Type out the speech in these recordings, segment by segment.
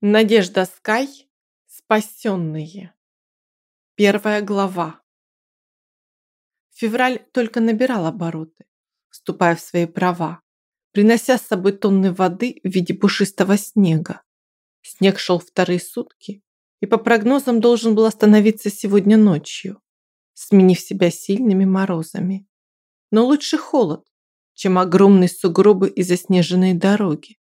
Надежда Скай. Спасенные. Первая глава. Февраль только набирал обороты, вступая в свои права, принося с собой тонны воды в виде пушистого снега. Снег шел вторые сутки и по прогнозам должен был остановиться сегодня ночью, сменив себя сильными морозами. Но лучше холод, чем огромные сугробы и заснеженные дороги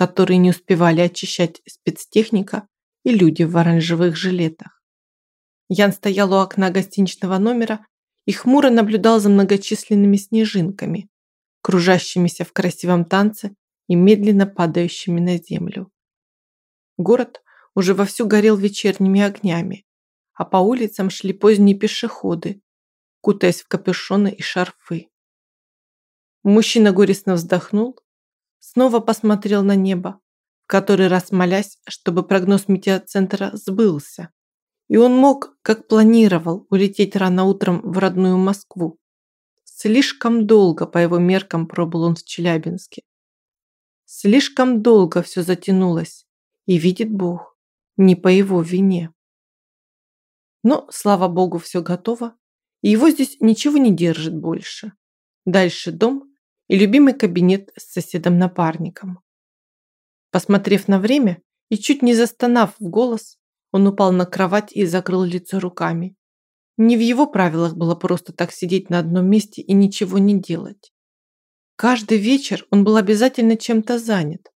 которые не успевали очищать спецтехника и люди в оранжевых жилетах. Ян стоял у окна гостиничного номера и хмуро наблюдал за многочисленными снежинками, кружащимися в красивом танце и медленно падающими на землю. Город уже вовсю горел вечерними огнями, а по улицам шли поздние пешеходы, кутаясь в капюшоны и шарфы. Мужчина горестно вздохнул снова посмотрел на небо, который раз молясь, чтобы прогноз метеоцентра сбылся. И он мог, как планировал, улететь рано утром в родную Москву. Слишком долго, по его меркам, пробыл он в Челябинске. Слишком долго все затянулось, и видит Бог, не по его вине. Но, слава Богу, все готово, и его здесь ничего не держит больше. Дальше дом и любимый кабинет с соседом-напарником. Посмотрев на время и чуть не застонав в голос, он упал на кровать и закрыл лицо руками. Не в его правилах было просто так сидеть на одном месте и ничего не делать. Каждый вечер он был обязательно чем-то занят.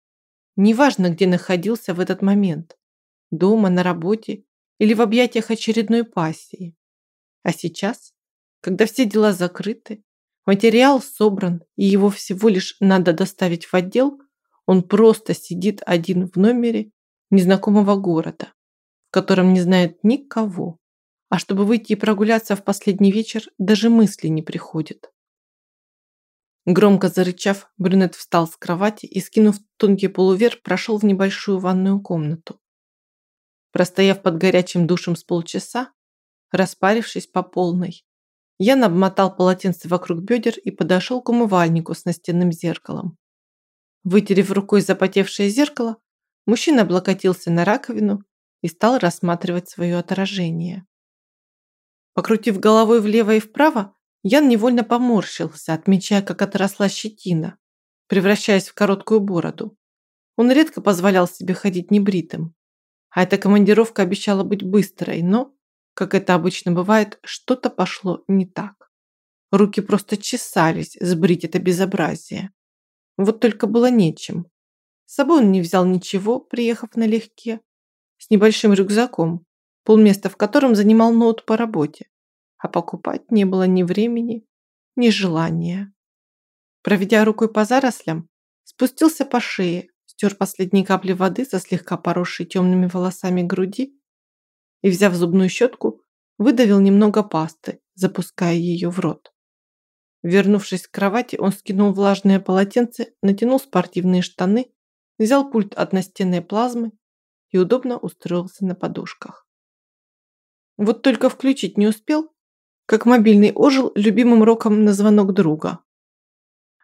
Неважно, где находился в этот момент. Дома, на работе или в объятиях очередной пассии. А сейчас, когда все дела закрыты, Материал собран, и его всего лишь надо доставить в отдел. Он просто сидит один в номере незнакомого города, в котором не знает никого. А чтобы выйти и прогуляться в последний вечер, даже мысли не приходит. Громко зарычав, брюнет встал с кровати и, скинув тонкий полувер, прошел в небольшую ванную комнату. Простояв под горячим душем с полчаса, распарившись по полной, Ян обмотал полотенце вокруг бедер и подошел к умывальнику с настенным зеркалом. Вытерев рукой запотевшее зеркало, мужчина облокотился на раковину и стал рассматривать свое отражение. Покрутив головой влево и вправо, Ян невольно поморщился, отмечая, как отросла щетина, превращаясь в короткую бороду. Он редко позволял себе ходить небритым. А эта командировка обещала быть быстрой, но как это обычно бывает, что-то пошло не так. Руки просто чесались сбрить это безобразие. Вот только было нечем. С собой он не взял ничего, приехав налегке, с небольшим рюкзаком, полместа в котором занимал ноут по работе, а покупать не было ни времени, ни желания. Проведя рукой по зарослям, спустился по шее, стер последние капли воды со слегка поросшей темными волосами груди и, взяв зубную щетку, выдавил немного пасты, запуская ее в рот. Вернувшись к кровати, он скинул влажное полотенце, натянул спортивные штаны, взял пульт от настенной плазмы и удобно устроился на подушках. Вот только включить не успел, как мобильный ожил любимым роком на звонок друга.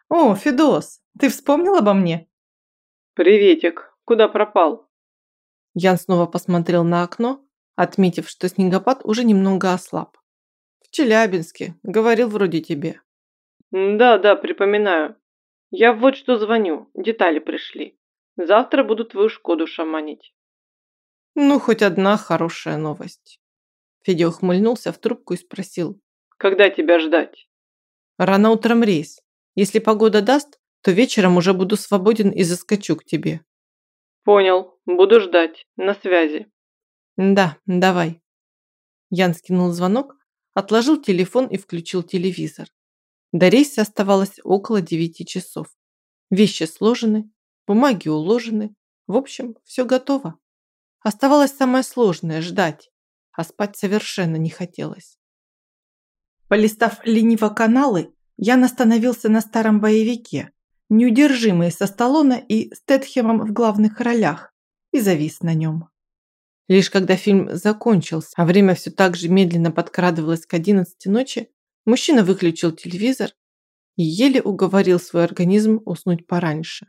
«О, Федос, ты вспомнил обо мне?» «Приветик, куда пропал?» Ян снова посмотрел на окно, отметив, что снегопад уже немного ослаб. «В Челябинске. Говорил вроде тебе». «Да, да, припоминаю. Я вот что звоню. Детали пришли. Завтра буду твою Шкоду шаманить». «Ну, хоть одна хорошая новость». Федя ухмыльнулся в трубку и спросил. «Когда тебя ждать?» «Рано утром рейс. Если погода даст, то вечером уже буду свободен и заскочу к тебе». «Понял. Буду ждать. На связи». «Да, давай». Ян скинул звонок, отложил телефон и включил телевизор. До рейса оставалось около девяти часов. Вещи сложены, бумаги уложены. В общем, все готово. Оставалось самое сложное – ждать, а спать совершенно не хотелось. Полистав лениво каналы, Ян остановился на старом боевике, неудержимый со Сталлоне и Стэтхемом в главных ролях, и завис на нем. Лишь когда фильм закончился, а время все так же медленно подкрадывалось к 11 ночи, мужчина выключил телевизор и еле уговорил свой организм уснуть пораньше.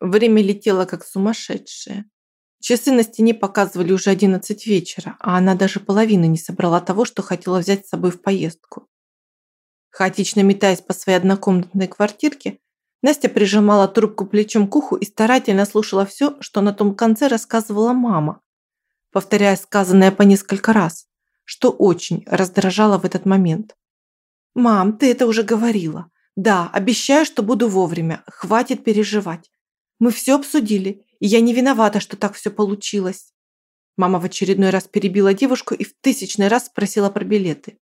Время летело как сумасшедшее. Часы на стене показывали уже 11 вечера, а она даже половину не собрала того, что хотела взять с собой в поездку. Хаотично метаясь по своей однокомнатной квартирке, Настя прижимала трубку плечом к уху и старательно слушала все, что на том конце рассказывала мама, повторяя сказанное по несколько раз, что очень раздражало в этот момент. «Мам, ты это уже говорила. Да, обещаю, что буду вовремя. Хватит переживать. Мы все обсудили, и я не виновата, что так все получилось». Мама в очередной раз перебила девушку и в тысячный раз спросила про билеты.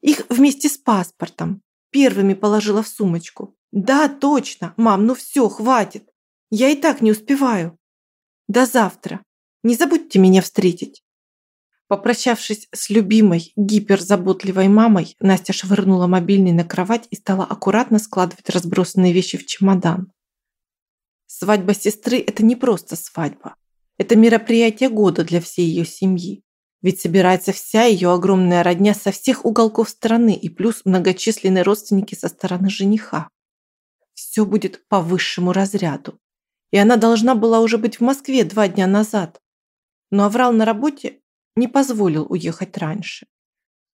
Их вместе с паспортом. Первыми положила в сумочку. Да, точно. Мам, ну все, хватит. Я и так не успеваю. До завтра. Не забудьте меня встретить. Попрощавшись с любимой, гиперзаботливой мамой, Настя швырнула мобильный на кровать и стала аккуратно складывать разбросанные вещи в чемодан. Свадьба сестры – это не просто свадьба. Это мероприятие года для всей ее семьи. Ведь собирается вся ее огромная родня со всех уголков страны и плюс многочисленные родственники со стороны жениха. Все будет по высшему разряду. И она должна была уже быть в Москве два дня назад. Но Аврал на работе не позволил уехать раньше,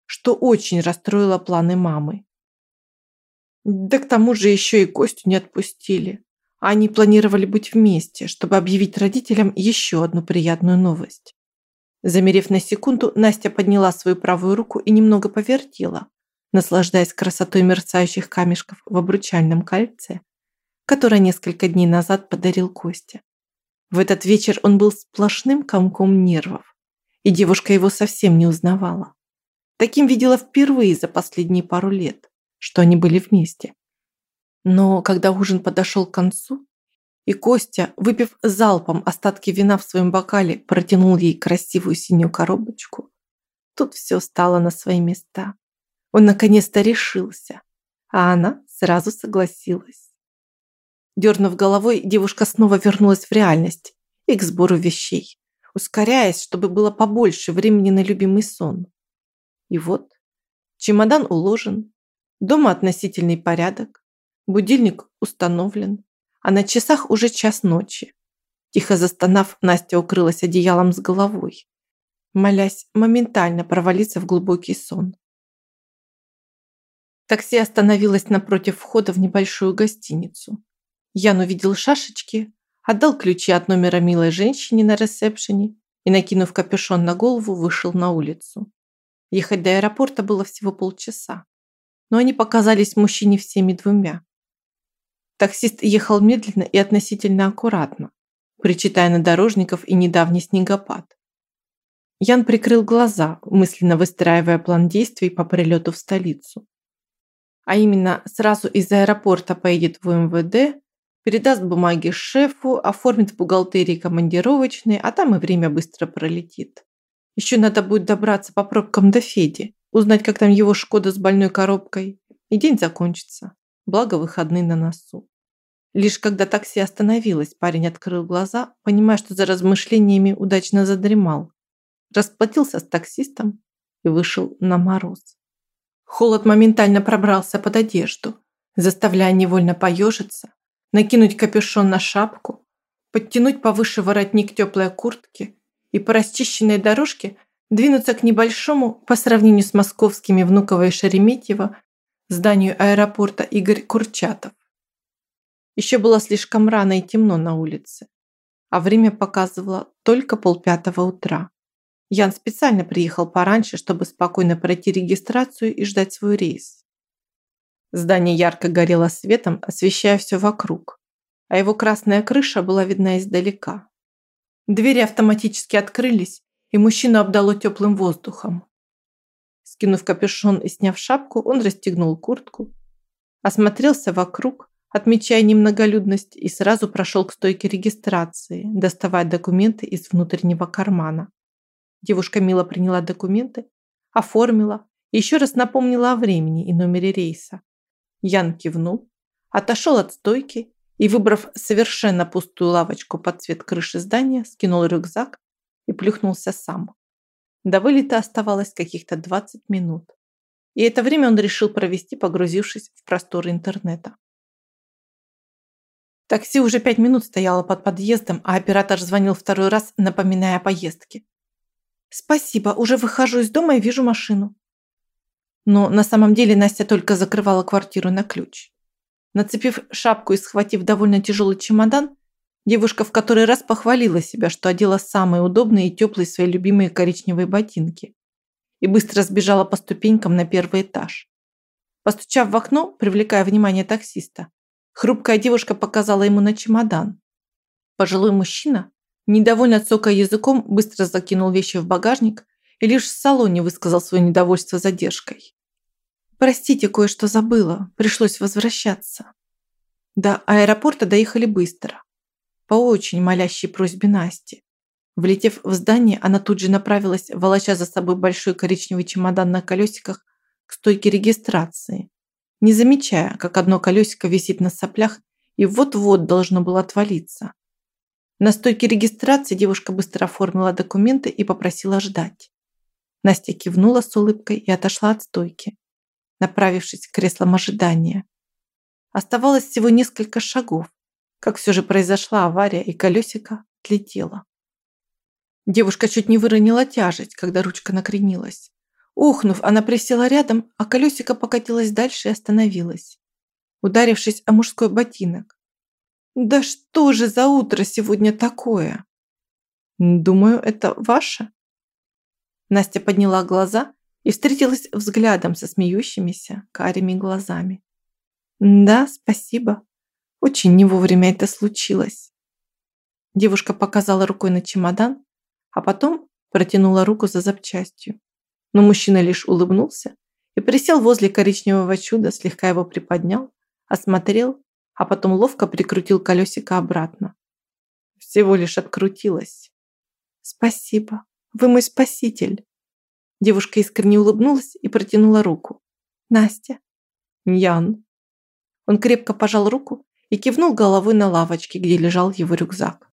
что очень расстроило планы мамы. Да к тому же еще и Костю не отпустили. Они планировали быть вместе, чтобы объявить родителям еще одну приятную новость. Замерев на секунду, Настя подняла свою правую руку и немного повертела, наслаждаясь красотой мерцающих камешков в обручальном кольце, которое несколько дней назад подарил Костя. В этот вечер он был сплошным комком нервов, и девушка его совсем не узнавала. Таким видела впервые за последние пару лет, что они были вместе. Но когда ужин подошел к концу, и Костя, выпив залпом остатки вина в своем бокале, протянул ей красивую синюю коробочку, тут все стало на свои места. Он наконец-то решился, а она сразу согласилась. Дернув головой, девушка снова вернулась в реальность и к сбору вещей, ускоряясь, чтобы было побольше времени на любимый сон. И вот, чемодан уложен, дома относительный порядок, Будильник установлен, а на часах уже час ночи. Тихо застонав, Настя укрылась одеялом с головой, молясь моментально провалиться в глубокий сон. Такси остановилось напротив входа в небольшую гостиницу. Ян увидел шашечки, отдал ключи от номера милой женщине на ресепшене и, накинув капюшон на голову, вышел на улицу. Ехать до аэропорта было всего полчаса, но они показались мужчине всеми двумя. Таксист ехал медленно и относительно аккуратно, причитая на дорожников и недавний снегопад. Ян прикрыл глаза, мысленно выстраивая план действий по прилету в столицу. А именно, сразу из аэропорта поедет в МВД, передаст бумаги шефу, оформит в бухгалтерии командировочные, а там и время быстро пролетит. Еще надо будет добраться по пробкам до Феди, узнать, как там его Шкода с больной коробкой, и день закончится. Благо выходные на носу. Лишь когда такси остановилось, парень открыл глаза, понимая, что за размышлениями удачно задремал. Расплатился с таксистом и вышел на мороз. Холод моментально пробрался под одежду, заставляя невольно поежиться, накинуть капюшон на шапку, подтянуть повыше воротник теплой куртки и по расчищенной дорожке двинуться к небольшому, по сравнению с московскими Внуково и Шереметьево, зданию аэропорта Игорь Курчатов. Еще было слишком рано и темно на улице, а время показывало только полпятого утра. Ян специально приехал пораньше, чтобы спокойно пройти регистрацию и ждать свой рейс. Здание ярко горело светом, освещая все вокруг, а его красная крыша была видна издалека. Двери автоматически открылись, и мужчину обдало теплым воздухом. Скинув капюшон и сняв шапку, он расстегнул куртку, осмотрелся вокруг, отмечая немноголюдность, и сразу прошел к стойке регистрации, доставая документы из внутреннего кармана. Девушка мило приняла документы, оформила еще раз напомнила о времени и номере рейса. Ян кивнул, отошел от стойки и, выбрав совершенно пустую лавочку под цвет крыши здания, скинул рюкзак и плюхнулся сам. До вылета оставалось каких-то 20 минут. И это время он решил провести, погрузившись в просторы интернета. Такси уже пять минут стояло под подъездом, а оператор звонил второй раз, напоминая о поездке. «Спасибо, уже выхожу из дома и вижу машину». Но на самом деле Настя только закрывала квартиру на ключ. Нацепив шапку и схватив довольно тяжелый чемодан, девушка в который раз похвалила себя, что одела самые удобные и теплые свои любимые коричневые ботинки и быстро сбежала по ступенькам на первый этаж. Постучав в окно, привлекая внимание таксиста, Хрупкая девушка показала ему на чемодан. Пожилой мужчина, недовольно цокая языком, быстро закинул вещи в багажник и лишь в салоне высказал свое недовольство задержкой. «Простите, кое-что забыла. Пришлось возвращаться». До аэропорта доехали быстро. По очень молящей просьбе Насти. Влетев в здание, она тут же направилась, волоча за собой большой коричневый чемодан на колесиках, к стойке регистрации не замечая, как одно колесико висит на соплях и вот-вот должно было отвалиться. На стойке регистрации девушка быстро оформила документы и попросила ждать. Настя кивнула с улыбкой и отошла от стойки, направившись к креслам ожидания. Оставалось всего несколько шагов, как все же произошла авария и колесико отлетело. Девушка чуть не выронила тяжесть, когда ручка накренилась. Ухнув, она присела рядом, а колесико покатилось дальше и остановилось, ударившись о мужской ботинок. «Да что же за утро сегодня такое?» «Думаю, это ваше?» Настя подняла глаза и встретилась взглядом со смеющимися карими глазами. «Да, спасибо. Очень не вовремя это случилось». Девушка показала рукой на чемодан, а потом протянула руку за запчастью. Но мужчина лишь улыбнулся и присел возле коричневого чуда, слегка его приподнял, осмотрел, а потом ловко прикрутил колесико обратно. Всего лишь открутилось. «Спасибо, вы мой спаситель!» Девушка искренне улыбнулась и протянула руку. «Настя!» «Ян!» Он крепко пожал руку и кивнул головой на лавочке, где лежал его рюкзак.